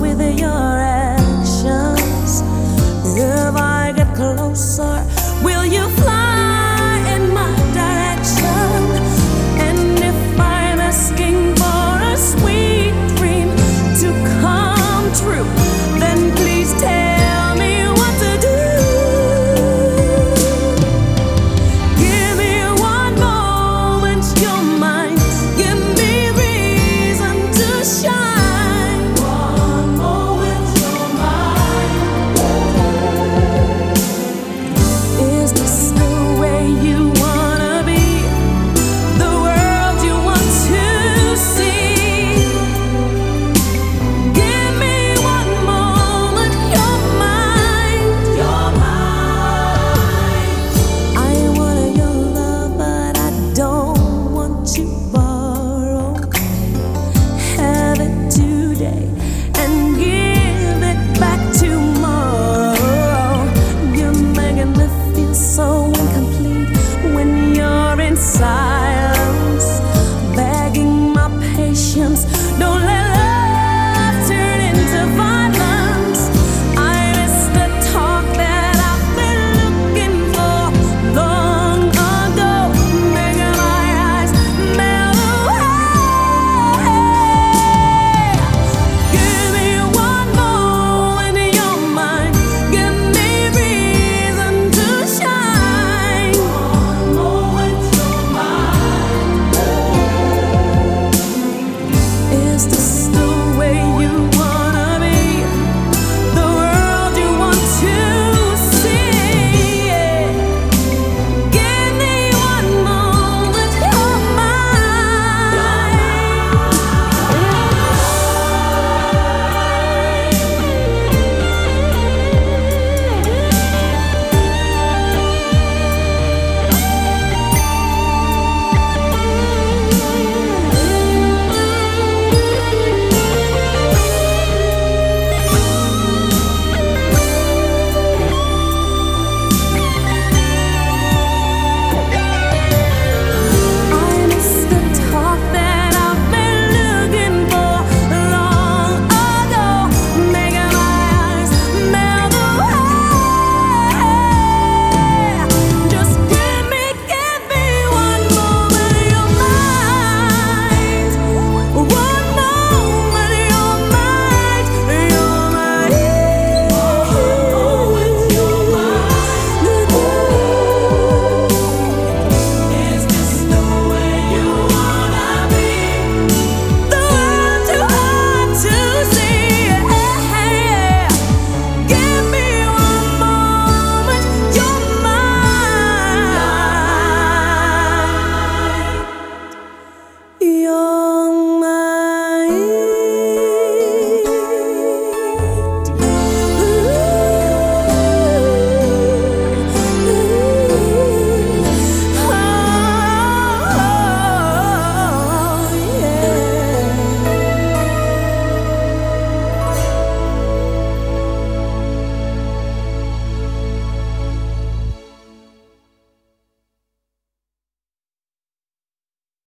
with your no let.